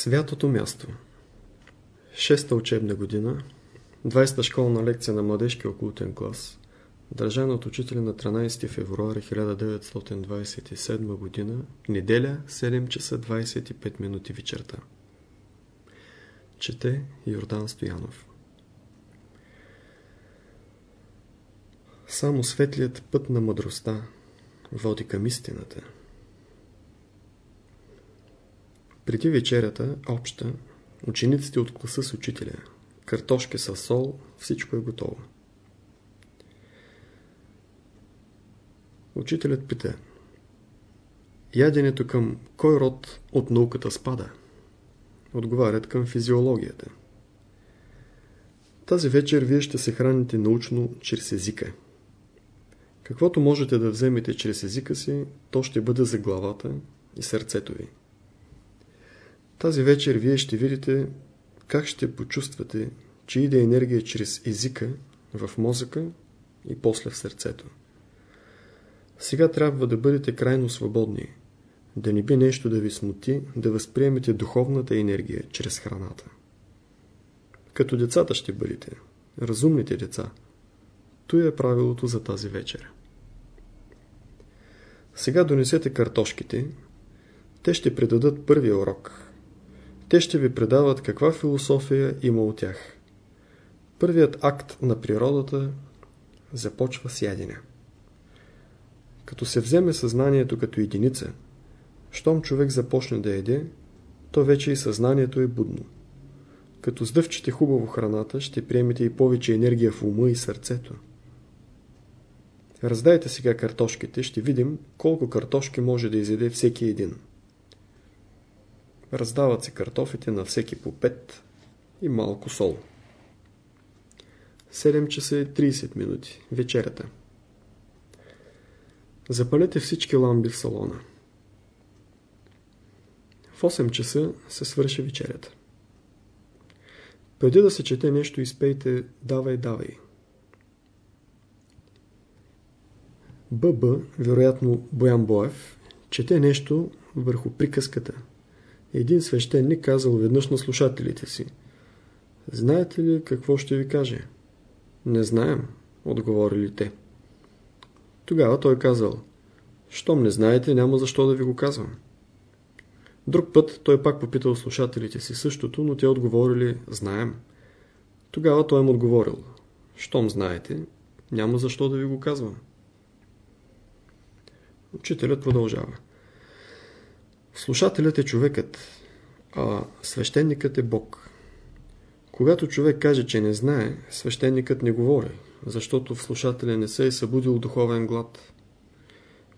Святото място. Шеста учебна година 20-та школна лекция на младежки окултен клас държана от учителя на 13 февруари 1927 година неделя 7 часа 25 минути вечерта. Чете Йордан Стоянов. Само светлият път на мъдростта води към истината. Преди вечерята, обща, учениците от класа с учителя. Картошки с сол, всичко е готово. Учителят пита. Яденето към кой род от науката спада? Отговарят към физиологията. Тази вечер вие ще се храните научно чрез езика. Каквото можете да вземете чрез езика си, то ще бъде за главата и сърцето ви. Тази вечер вие ще видите как ще почувствате, че иде енергия чрез езика в мозъка и после в сърцето. Сега трябва да бъдете крайно свободни, да не би нещо да ви смути, да възприемете духовната енергия чрез храната. Като децата ще бъдете, разумните деца. То е правилото за тази вечер. Сега донесете картошките. Те ще предадат първия урок. Те ще ви предават каква философия има от тях. Първият акт на природата започва с ядене. Като се вземе съзнанието като единица, щом човек започне да еде, то вече и съзнанието е будно. Като сдъвчете хубаво храната, ще приемете и повече енергия в ума и сърцето. Раздайте сега картошките, ще видим колко картошки може да изеде всеки един. Раздават се картофите на всеки по 5 и малко сол. 7 часа и 30 минути. Вечерята. Запалете всички ламби в салона. В 8 часа се свърши вечерята. Преди да се чете нещо, изпейте «Давай, давай». ББ, вероятно Боян Боев, чете нещо върху приказката. Един свещеник казал веднъж на слушателите си. Знаете ли какво ще ви каже? Не знаем, отговорили те. Тогава той казал. Щом не знаете, няма защо да ви го казвам. Друг път той пак попитал слушателите си същото, но те отговорили «Знаем». Тогава той им отговорил «Щом знаете, няма защо да ви го казвам». Учителят продължава. Слушателят е човекът, а свещеникът е Бог. Когато човек каже, че не знае, свещеникът не говори, защото в слушателя не се е събудил духовен глад.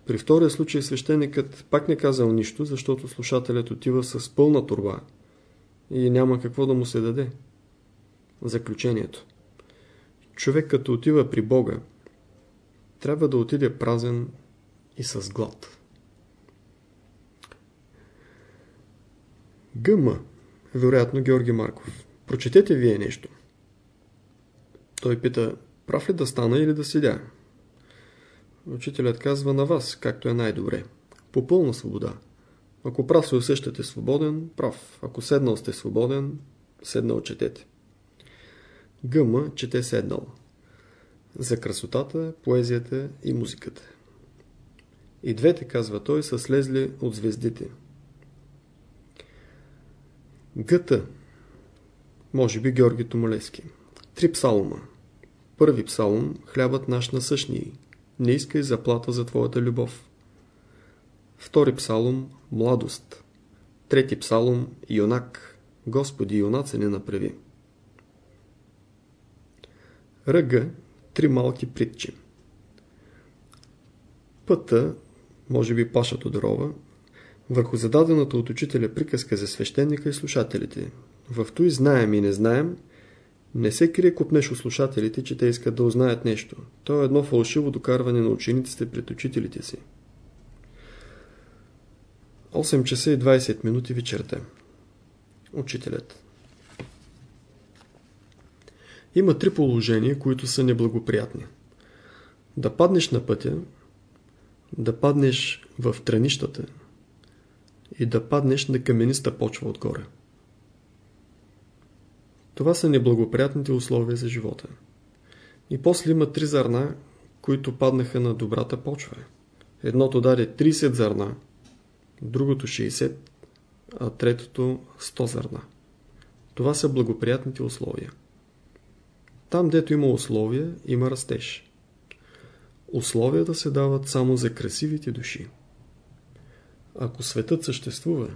При втория случай свещеникът пак не казал нищо, защото слушателят отива с пълна турба и няма какво да му се даде. Заключението. Човек като отива при Бога, трябва да отиде празен и с глад. ГМ, вероятно Георги Марков. Прочетете вие нещо. Той пита, прав ли да стана или да седя? Учителят казва на вас, както е най-добре. По пълна свобода. Ако прав се усещате свободен, прав. Ако седнал сте свободен, седнал четете. Гъма чете седнал. За красотата, поезията и музиката. И двете, казва той, са слезли от звездите. Гъта, може би Георги Томалевски. Три псалма. Първи псалм – хлябът наш насъщни. Не искай заплата за твоята любов. Втори псалом – младост. Трети псалом – юнак. Господи, юнаци не направи. Ръга – три малки притчи. Пъта може би Паша Тодорова, върху зададената от учителя приказка за свещеника и слушателите. В той знаем и не знаем, не се крие купнеш у слушателите, че те искат да узнаят нещо. То е едно фалшиво докарване на учениците пред учителите си. 8 часа и 20 минути вечерта. Учителят. Има три положения, които са неблагоприятни. Да паднеш на пътя, да паднеш в тренищата и да паднеш на камениста почва отгоре. Това са неблагоприятните условия за живота. И после има три зърна, които паднаха на добрата почва. Едното даде 30 зърна, другото 60, а третото 100 зърна. Това са благоприятните условия. Там, дето има условия, има растеж. Условията се дават само за красивите души. Ако светът съществува,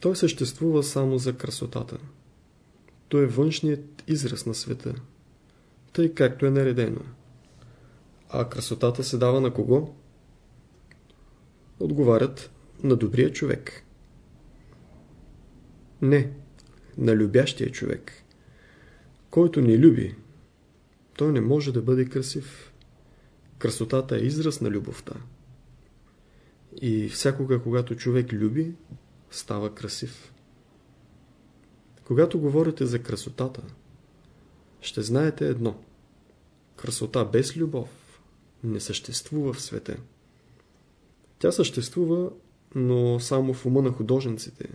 той съществува само за красотата. Той е външният израз на света, тъй както е наредено. А красотата се дава на кого? Отговарят на добрия човек. Не, на любящия човек. Който не люби, той не може да бъде красив. Красотата е израз на любовта. И всякога, когато човек люби, става красив. Когато говорите за красотата, ще знаете едно. Красота без любов не съществува в света. Тя съществува, но само в ума на художниците.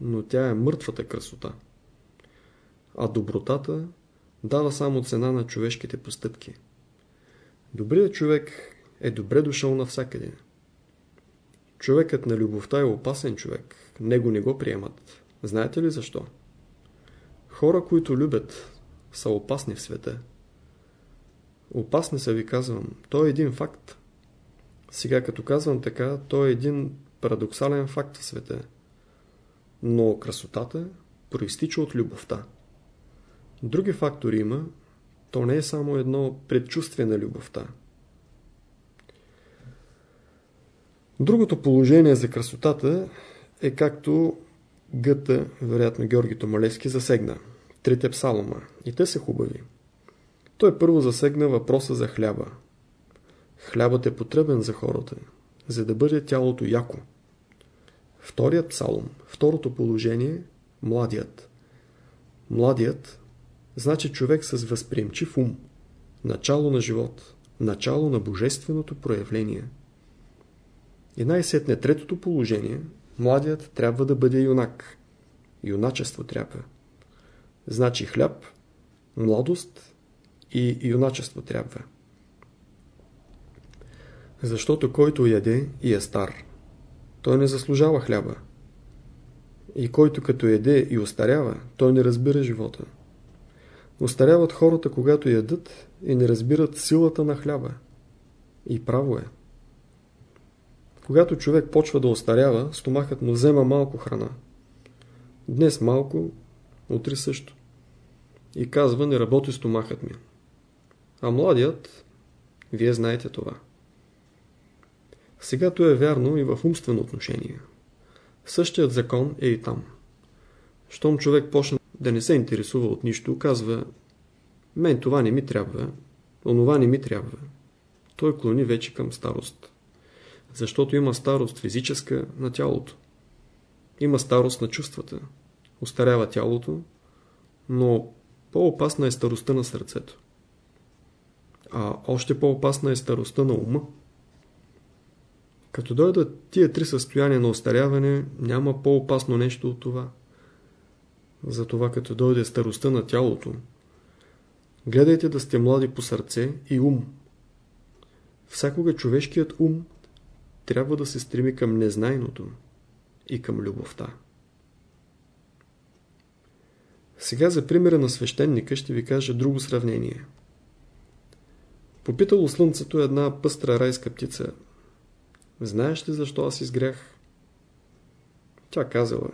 Но тя е мъртвата красота. А добротата дава само цена на човешките постъпки. Добрият човек е добре дошъл навсякъде. Човекът на любовта е опасен човек. Него не го приемат. Знаете ли защо? Хора, които любят, са опасни в света. Опасни са ви казвам. То е един факт. Сега като казвам така, то е един парадоксален факт в света. Но красотата проистича от любовта. Други фактори има, то не е само едно предчувствие на любовта. Другото положение за красотата е както гъта, вероятно Георги Томалевски, засегна. Трите псалома. И те са хубави. Той първо засегна въпроса за хляба. Хлябът е потребен за хората, за да бъде тялото яко. Вторият псалом, второто положение, младият. Младият значи човек с възприемчив ум, начало на живот, начало на божественото проявление. И най-сетне третото положение, младият трябва да бъде юнак. Юначество трябва. Значи хляб, младост и юначество трябва. Защото който яде и е стар, той не заслужава хляба. И който като яде и остарява, той не разбира живота. Остаряват хората, когато ядат и не разбират силата на хляба. И право е. Когато човек почва да остарява, стомахът му взема малко храна. Днес малко, утре също. И казва, не работи стомахът ми. А младият, вие знаете това. Сега то е вярно и в умствено отношение. Същият закон е и там. Щом човек почне да не се интересува от нищо, казва мен това не ми трябва, онова не ми трябва. Той клони вече към старост. Защото има старост физическа на тялото. Има старост на чувствата. Остарява тялото, но по-опасна е старостта на сърцето. А още по-опасна е старостта на ума. Като дойдат тия три състояния на остаряване, няма по-опасно нещо от това. Затова като дойде старостта на тялото, гледайте да сте млади по сърце и ум. Всякога човешкият ум трябва да се стреми към незнайното и към любовта. Сега за примера на свещеника ще ви кажа друго сравнение. Попитало слънцето една пъстра райска птица. Знаеш ли защо аз изгрях? Тя казала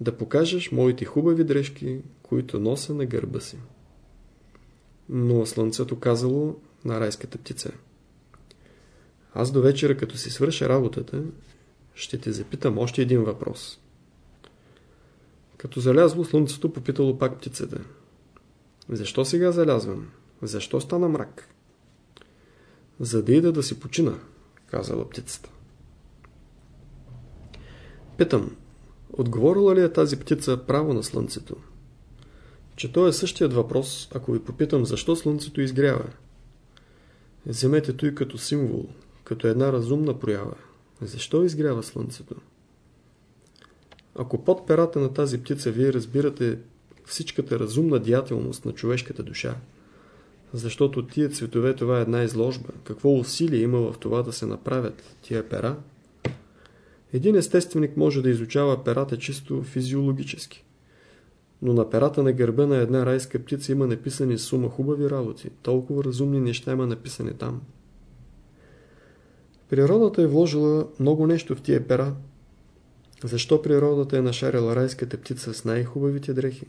да покажеш моите хубави дрежки, които нося на гърба си. Но слънцето казало на райската птица. Аз до вечера, като си свърша работата, ще те запитам още един въпрос. Като залязло, слънцето попитало пак птицата. Защо сега залязвам? Защо стана мрак? За да ида да си почина, казала птицата. Питам, отговорила ли е тази птица право на слънцето? Че то е същият въпрос, ако ви попитам защо слънцето изгрява. Вземете той като символ, като една разумна проява. Защо изгрява слънцето? Ако под перата на тази птица вие разбирате всичката разумна деятелност на човешката душа. Защото тия цветове това е една изложба. Какво усилие има в това да се направят тия пера? Един естественик може да изучава перата чисто физиологически. Но на перата на гърба на една райска птица има написани сума хубави работи. Толкова разумни неща има написани там. Природата е вложила много нещо в тия пера. Защо природата е нашарила райската птица с най-хубавите дрехи,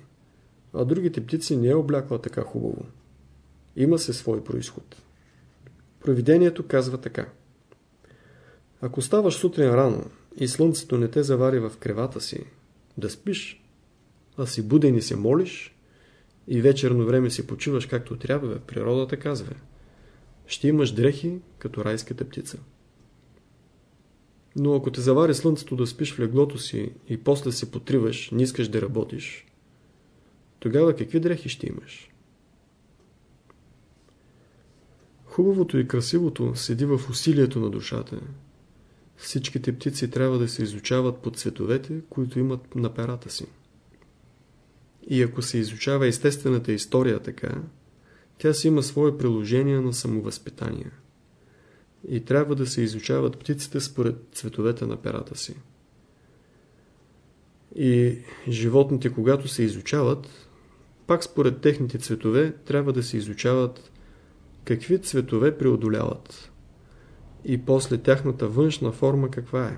а другите птици не е облякла така хубаво? Има се свой происход. Провидението казва така. Ако ставаш сутрин рано и слънцето не те завари в кревата си, да спиш, а си буден и се молиш, и вечерно време си почиваш както трябва, природата казва, ще имаш дрехи като райската птица. Но ако те завари слънцето да спиш в леглото си и после се потриваш, не искаш да работиш, тогава какви дрехи ще имаш? Хубавото и красивото седи в усилието на душата. Всичките птици трябва да се изучават по цветовете, които имат на перата си. И ако се изучава естествената история така, тя си има свое приложение на самовъзпитание. И трябва да се изучават птиците според цветовете на перата си. И животните, когато се изучават, пак според техните цветове трябва да се изучават какви цветове преодоляват и после тяхната външна форма каква е.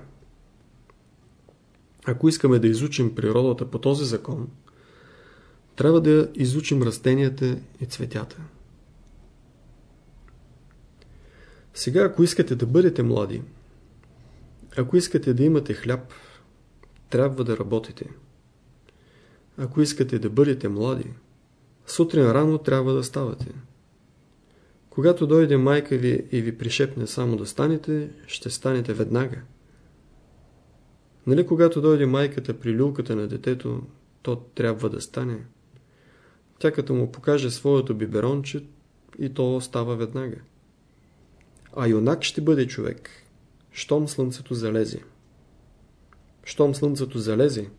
Ако искаме да изучим природата по този закон, трябва да изучим растенията и цветята. Сега, ако искате да бъдете млади, ако искате да имате хляб, трябва да работите. Ако искате да бъдете млади, сутрин рано трябва да ставате. Когато дойде майка ви и ви пришепне само да станете, ще станете веднага. Нали когато дойде майката при люлката на детето, то трябва да стане. Тя като му покаже своето биберонче и то става веднага. А юнак ще бъде човек, щом слънцето залезе. Щом слънцето залезе,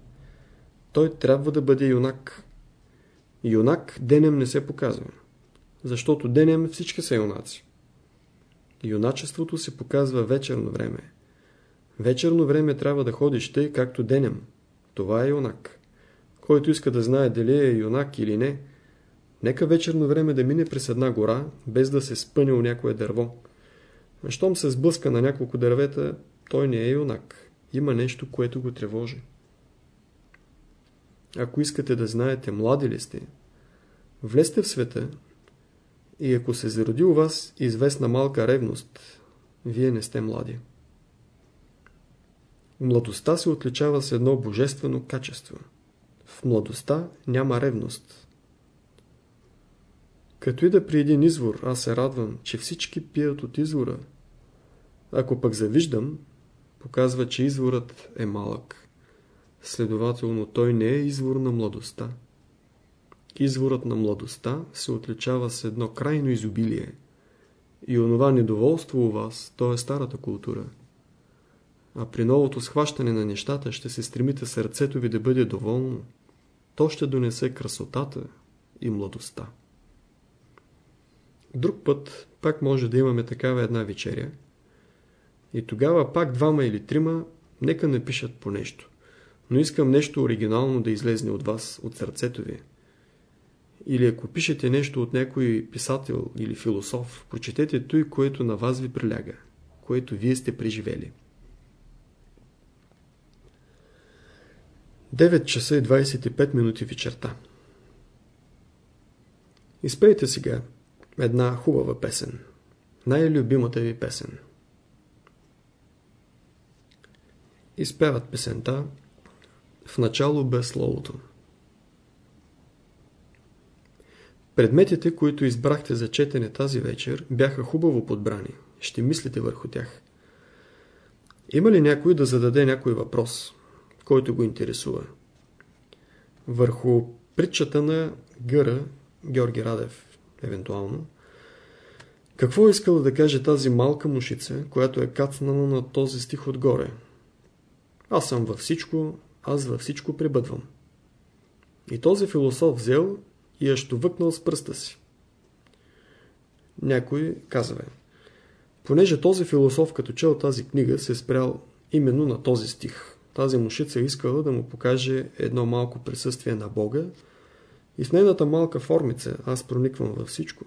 той трябва да бъде юнак. Юнак денем не се показва. Защото денем всички са юнаци. Юначеството се показва вечерно време. Вечерно време трябва да ходиш тъй, както денем. Това е юнак. Който иска да знае дали е юнак или не, нека вечерно време да мине през една гора, без да се спъне у някое дърво. Щом се сблъска на няколко дървета, той не е юнак. Има нещо, което го тревожи. Ако искате да знаете млади ли сте, влезте в света и ако се зароди у вас известна малка ревност, вие не сте млади. Младостта се отличава с едно божествено качество. В младостта няма ревност. Като и да при един извор, аз се радвам, че всички пият от извора. Ако пък завиждам, показва, че изворът е малък. Следователно, той не е извор на младостта. Изворът на младостта се отличава с едно крайно изобилие. И онова недоволство у вас, то е старата култура. А при новото схващане на нещата ще се стремите сърцето ви да бъде доволно. То ще донесе красотата и младостта. Друг път пак може да имаме такава една вечеря. И тогава пак двама или трима нека напишат по нещо. Но искам нещо оригинално да излезне от вас, от сърцето ви. Или ако пишете нещо от някой писател или философ, прочетете той, което на вас ви приляга, което вие сте преживели. 9 часа и 25 минути вечерта. Изпейте сега една хубава песен. Най-любимата ви песен. Изпеват песента в начало без словото. Предметите, които избрахте за четене тази вечер, бяха хубаво подбрани. Ще мислите върху тях. Има ли някой да зададе някой въпрос, който го интересува? Върху притчата на Гъра, Георги Радев, евентуално, какво е искала да каже тази малка мушица, която е кацнала на този стих отгоре? Аз съм във всичко, аз във всичко пребъдвам. И този философ взел и я щовъкнал с пръста си. Някой казва, понеже този философ като чел тази книга се е спрял именно на този стих. Тази мушица е искала да му покаже едно малко присъствие на Бога и в нейната малка формица аз прониквам във всичко.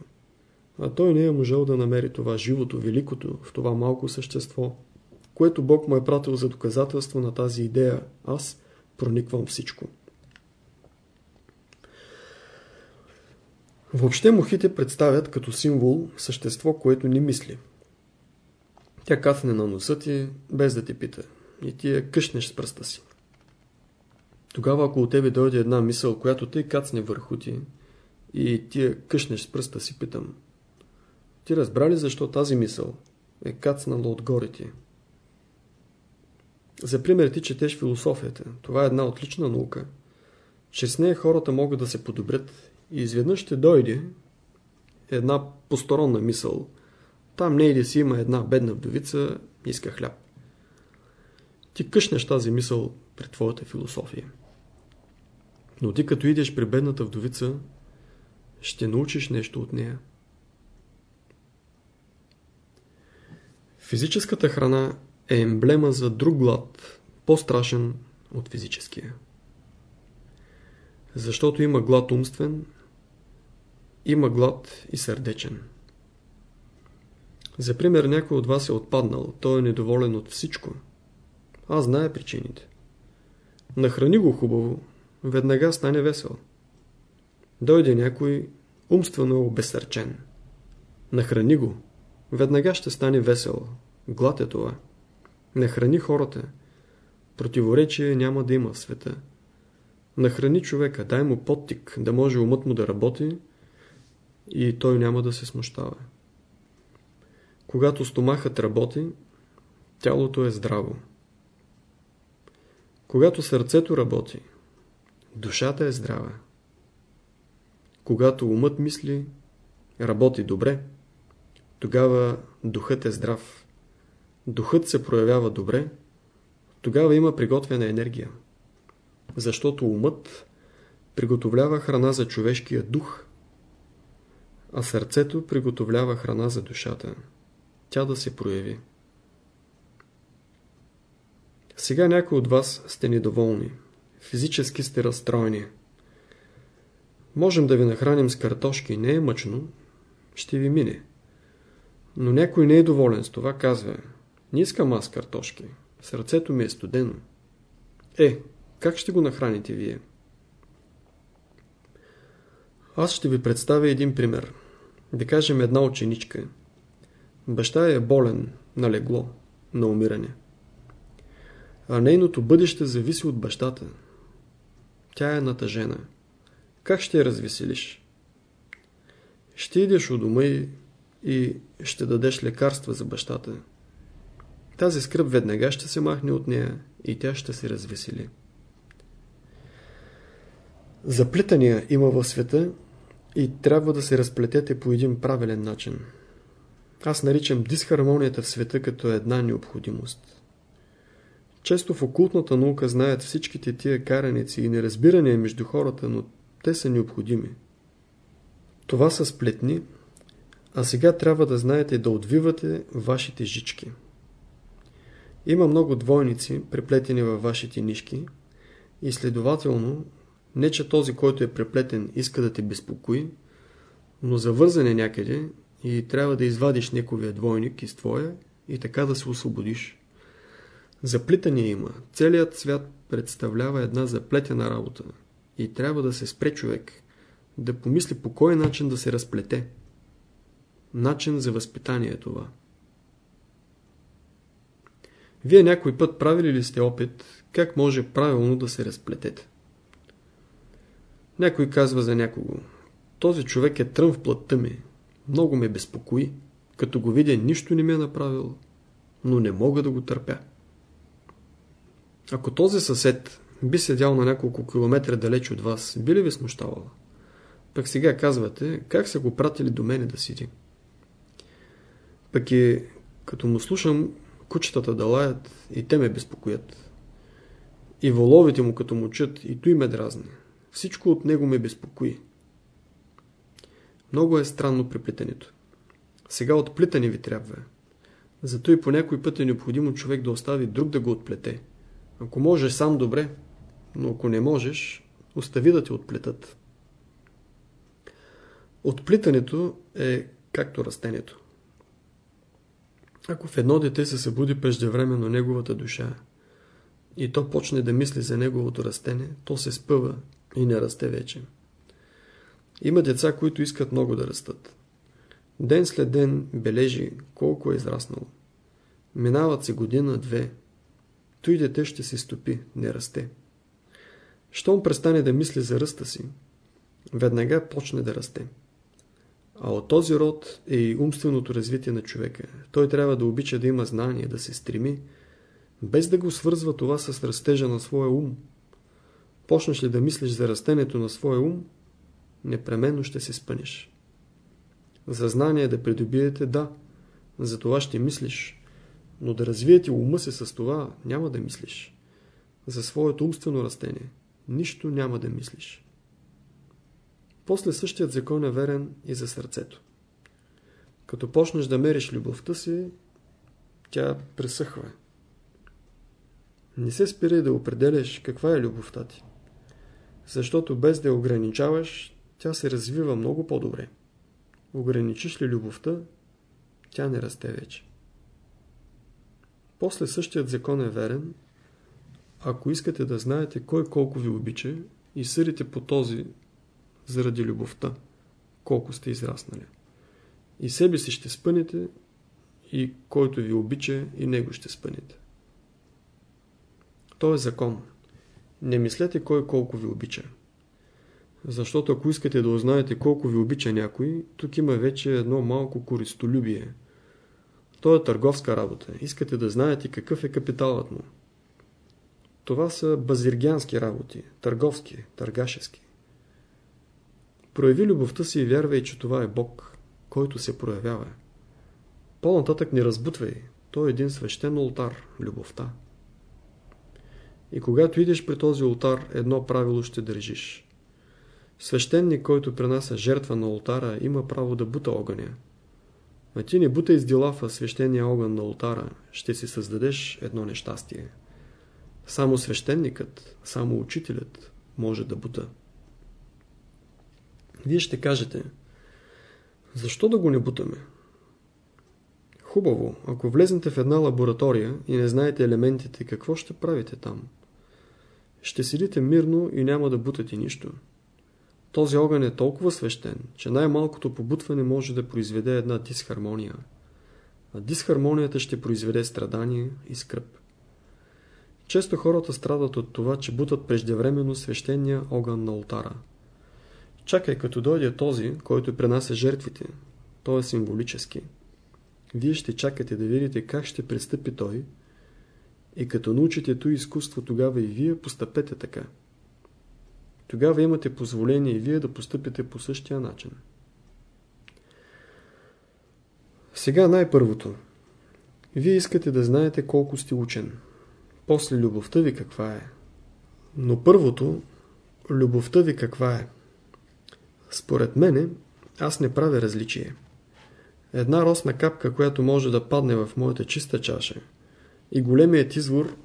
А той не е можел да намери това живото, великото в това малко същество, което Бог му е пратил за доказателство на тази идея. Аз прониквам всичко. Въобще мухите представят като символ същество, което ни мисли. Тя кацне на носа ти, без да ти пита. И ти я къшнеш с пръста си. Тогава, ако от тебе дойде една мисъл, която тъй кацне върху ти, и ти я къшнеш с пръста си, питам. Ти разбра ли защо тази мисъл е кацнала отгоре ти? За пример ти четеш философията. Това е една отлична наука. Чрез нея хората могат да се подобрят и изведнъж ще дойде една посторонна мисъл. Там не иде си има една бедна вдовица, иска хляб. Ти къшнеш тази мисъл при твоята философия. Но ти като идеш при бедната вдовица, ще научиш нещо от нея. Физическата храна е емблема за друг глад, по-страшен от физическия. Защото има глад умствен, има глад и сърдечен. За пример, някой от вас е отпаднал, той е недоволен от всичко. Аз знае причините. Нахрани го хубаво, веднага стане весел. Дойде някой, умствено обесърчен. Нахрани го, веднага ще стане весел. Глад е това. Нахрани хората. Противоречие няма да има в света. Нахрани човека, дай му подтик, да може умът му да работи и той няма да се смущава. Когато стомахът работи, тялото е здраво. Когато сърцето работи, душата е здрава. Когато умът мисли, работи добре, тогава духът е здрав. Духът се проявява добре, тогава има приготвена енергия. Защото умът приготовлява храна за човешкия дух, а сърцето приготовлява храна за душата. Тя да се прояви. Сега някои от вас сте недоволни. Физически сте разстроени. Можем да ви нахраним с картошки, не е мъчно, ще ви мине. Но някой не е доволен с това, казва, не искам аз картошки, сърцето ми е студено. Е, как ще го нахраните вие? Аз ще ви представя един пример. Да кажем една ученичка. Баща е болен, на легло, на умиране а нейното бъдеще зависи от бащата. Тя е натъжена. Как ще я развеселиш? Ще идеш у дома и, и ще дадеш лекарства за бащата. Тази скръп веднага ще се махне от нея и тя ще се развесели. Заплитания има в света и трябва да се разплетете по един правилен начин. Аз наричам дисхармонията в света като една необходимост. Често в окултната наука знаят всичките тия караници и неразбирания между хората, но те са необходими. Това са сплетни, а сега трябва да знаете да отвивате вашите жички. Има много двойници, преплетени във вашите нишки и следователно, не че този, който е преплетен, иска да те безпокои, но завързане някъде и трябва да извадиш неговия двойник из твоя и така да се освободиш. Заплитане има. Целият свят представлява една заплетена работа. И трябва да се спре човек. Да помисли по кой начин да се разплете. Начин за възпитание е това. Вие някой път правили ли сте опит, как може правилно да се разплетете? Някой казва за някого. Този човек е трън в плътта ми. Много ме безпокои. Като го видя, нищо не ми е направил, но не мога да го търпя. Ако този съсед би седял на няколко километра далеч от вас, би ли ви смущавала? Пък сега казвате, как са го пратили до мене да сиди? Пък и като му слушам кучетата да лаят и те ме безпокоят. И воловите му като му чат и той ме дразни. Всичко от него ме безпокои. Много е странно приплитането. Сега отплитане ви трябва. Зато и по някой път е необходимо човек да остави друг да го отплете. Ако можеш сам добре, но ако не можеш, остави да те отплетат. Отплитането е както растението. Ако в едно дете се събуди преждевременно неговата душа и то почне да мисли за неговото растене, то се спъва и не расте вече. Има деца, които искат много да растат. Ден след ден бележи колко е израснало. Минават се година, две. Той дете ще се стопи, не расте. Щом престане да мисли за ръста си, веднага почне да расте. А от този род е и умственото развитие на човека. Той трябва да обича да има знание, да се стреми, без да го свързва това с растежа на своя ум. Почнеш ли да мислиш за растението на своя ум, непременно ще се спънеш. За знание да придобиете, да, за това ще мислиш, но да развиете ума се с това, няма да мислиш. За своето умствено растение, нищо няма да мислиш. После същият закон е верен и за сърцето. Като почнеш да мериш любовта си, тя пресъхва. Не се спирай да определяш каква е любовта ти. Защото без да я ограничаваш, тя се развива много по-добре. Ограничиш ли любовта, тя не расте вече. После същият закон е верен, ако искате да знаете кой колко ви обича и съдите по този заради любовта, колко сте израснали. И себе си ще спънете, и който ви обича, и него ще спънете. То е закон. Не мислете кой колко ви обича. Защото ако искате да узнаете колко ви обича някой, тук има вече едно малко користолюбие. То е търговска работа. Искате да знаете какъв е капиталът му. Това са базиргянски работи, търговски, търгашески. Прояви любовта си и вярвай, че това е Бог, който се проявява. По-нататък не разбутвай. Той е един свещен ултар, любовта. И когато идеш при този ултар, едно правило ще държиш. Свещеник, който принася жертва на ултара, има право да бута огъня. А ти не бутай с дилафа свещения огън на ултара, ще си създадеш едно нещастие. Само свещеникът, само учителят може да бута. Вие ще кажете, защо да го не бутаме? Хубаво, ако влезнете в една лаборатория и не знаете елементите, какво ще правите там? Ще седите мирно и няма да бутате нищо. Този огън е толкова свещен, че най-малкото побутване може да произведе една дисхармония. А дисхармонията ще произведе страдание и скръп. Често хората страдат от това, че бутат преждевременно свещения огън на алтара. Чакай, като дойде този, който пренася жертвите. Той е символически. Вие ще чакате да видите как ще пристъпи той и като научите то изкуство, тогава и вие постъпете така. Тогава имате позволение и вие да постъпите по същия начин. Сега най-първото. Вие искате да знаете колко сте учен. После любовта ви каква е. Но първото, любовта ви каква е. Според мене, аз не правя различие. Една росна капка, която може да падне в моята чиста чаша и големият извор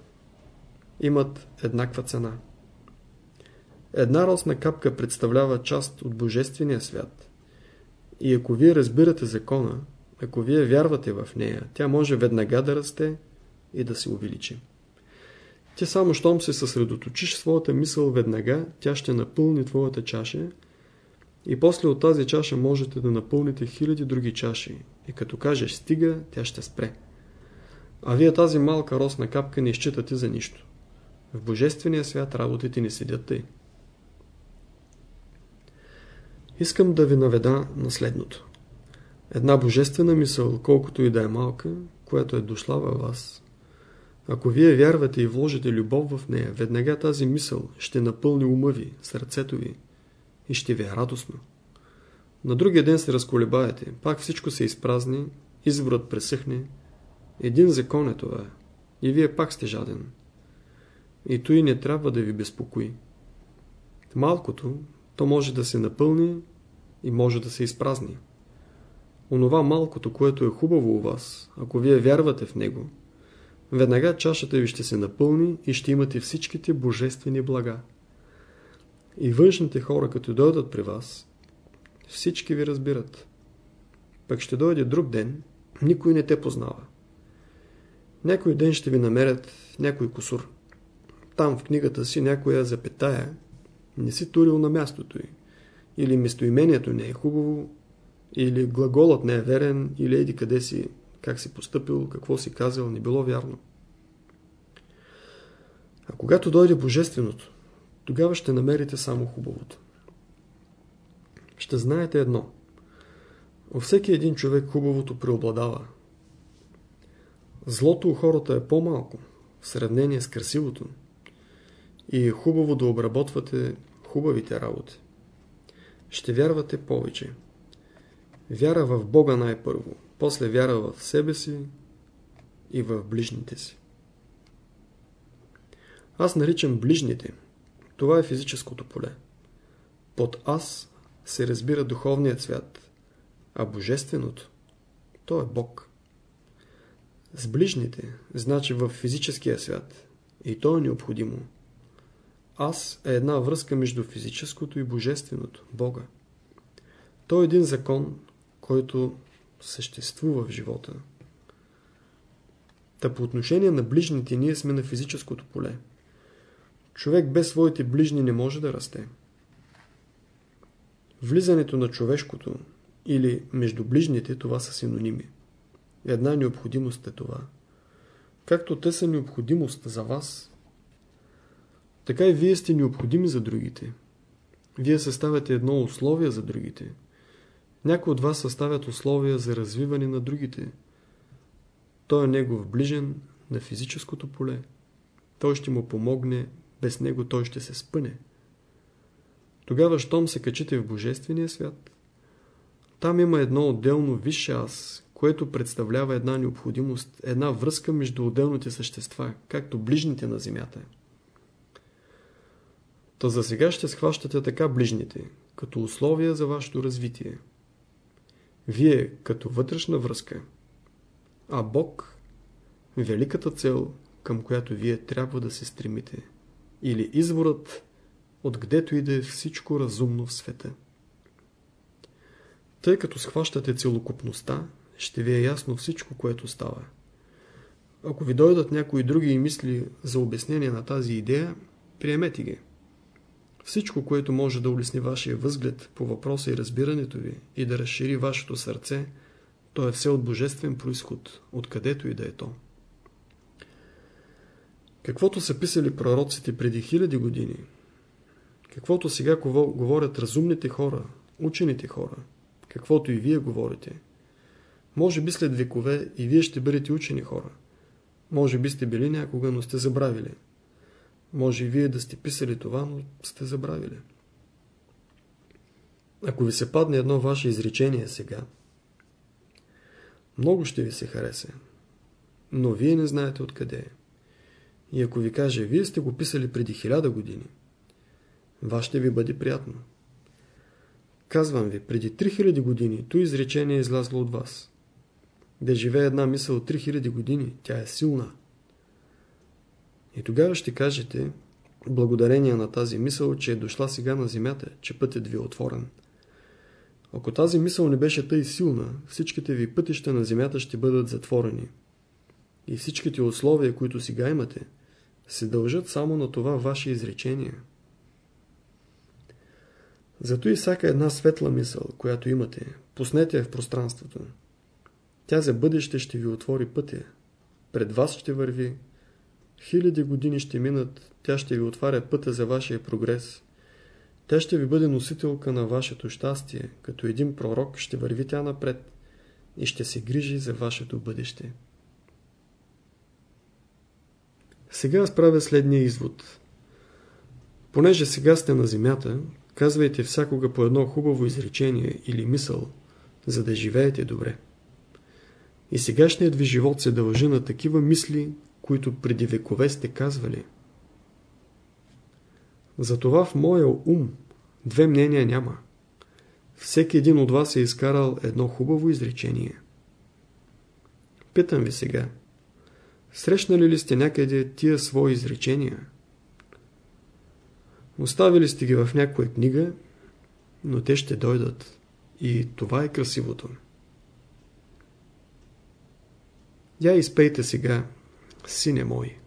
имат еднаква цена. Една росна капка представлява част от Божествения свят. И ако вие разбирате закона, ако вие вярвате в нея, тя може веднага да расте и да се увеличи. Ти само, щом се съсредоточиш своята мисъл веднага, тя ще напълни твоята чаша и после от тази чаша можете да напълните хиляди други чаши. И като кажеш стига, тя ще спре. А вие тази малка росна капка не изчитате за нищо. В Божествения свят работите не седят тъй. Искам да ви наведа на следното. Една божествена мисъл, колкото и да е малка, която е дошла във вас, ако вие вярвате и вложите любов в нея, веднага тази мисъл ще напълни ума ви, сърцето ви и ще ви е радостно. На другия ден се разколебаете, пак всичко се изпразни, изворът пресъхне. Един закон е това. И вие пак сте жаден. И той не трябва да ви безпокои. Малкото, то може да се напълни и може да се изпразни. Онова малкото, което е хубаво у вас, ако вие вярвате в него, веднага чашата ви ще се напълни и ще имате всичките божествени блага. И външните хора, като дойдат при вас, всички ви разбират. Пък ще дойде друг ден, никой не те познава. Някой ден ще ви намерят някой косур. Там в книгата си някоя запетая не си турил на мястото й. Или местоимението не е хубаво, или глаголът не е верен, или еди къде си, как си поступил, какво си казал, не било вярно. А когато дойде Божественото, тогава ще намерите само хубавото. Ще знаете едно. У всеки един човек хубавото преобладава. Злото у хората е по-малко в сравнение с красивото и е хубаво да обработвате хубавите работи. Ще вярвате повече. Вяра в Бога най-първо, после вяра в себе си и в ближните си. Аз наричам ближните. Това е физическото поле. Под аз се разбира духовният свят, а божественото, то е Бог. С ближните, значи в физическия свят, и то е необходимо. Аз е една връзка между физическото и божественото, Бога. То е един закон, който съществува в живота. Та по отношение на ближните ние сме на физическото поле. Човек без своите ближни не може да расте. Влизането на човешкото или между ближните това са синоними. Една необходимост е това. Както те са необходимост за вас, така и вие сте необходими за другите. Вие съставяте едно условие за другите. Някои от вас съставят условия за развиване на другите. Той е негов ближен на физическото поле. Той ще му помогне, без него той ще се спъне. Тогава, щом се качите в Божествения свят, там има едно отделно висше аз, което представлява една необходимост, една връзка между отделните същества, както ближните на Земята. Та за сега ще схващате така ближните, като условия за вашето развитие. Вие като вътрешна връзка, а Бог – великата цел, към която вие трябва да се стремите, или изворът, откъдето иде всичко разумно в света. Тъй като схващате целокупността, ще ви е ясно всичко, което става. Ако ви дойдат някои други мисли за обяснение на тази идея, приемете ги. Всичко, което може да улесни вашия възглед по въпроса и разбирането ви и да разшири вашето сърце, то е все от божествен происход, откъдето и да е то. Каквото са писали пророците преди хиляди години, каквото сега говорят разумните хора, учените хора, каквото и вие говорите, може би след векове и вие ще бъдете учени хора. Може би сте били някога, но сте забравили. Може и вие да сте писали това, но сте забравили. Ако ви се падне едно ваше изречение сега, много ще ви се хареса, но вие не знаете откъде е. И ако ви каже, вие сте го писали преди хиляда години, вас ще ви бъде приятно. Казвам ви, преди 3000 години то изречение е излязло от вас. Да живее една мисъл от 3000 години, тя е силна. И тогава ще кажете, благодарение на тази мисъл, че е дошла сега на земята, че пътят ви е отворен. Ако тази мисъл не беше тъй силна, всичките ви пътища на земята ще бъдат затворени. И всичките условия, които сега имате, се дължат само на това ваше изречение. Зато и всяка една светла мисъл, която имате, пуснете я в пространството. Тя за бъдеще ще ви отвори пътя. Пред вас ще върви, Хиляди години ще минат, тя ще ви отваря пътя за вашия прогрес. Тя ще ви бъде носителка на вашето щастие, като един пророк ще върви тя напред и ще се грижи за вашето бъдеще. Сега аз правя следния извод. Понеже сега сте на земята, казвайте всякога по едно хубаво изречение или мисъл, за да живеете добре. И сегашният ви живот се дължи на такива мисли, които преди векове сте казвали. Затова в моя ум две мнения няма. Всеки един от вас е изкарал едно хубаво изречение. Питам ви сега. Срещнали ли сте някъде тия свои изречения? Оставили сте ги в някоя книга, но те ще дойдат. И това е красивото. Я изпейте сега, сине мой.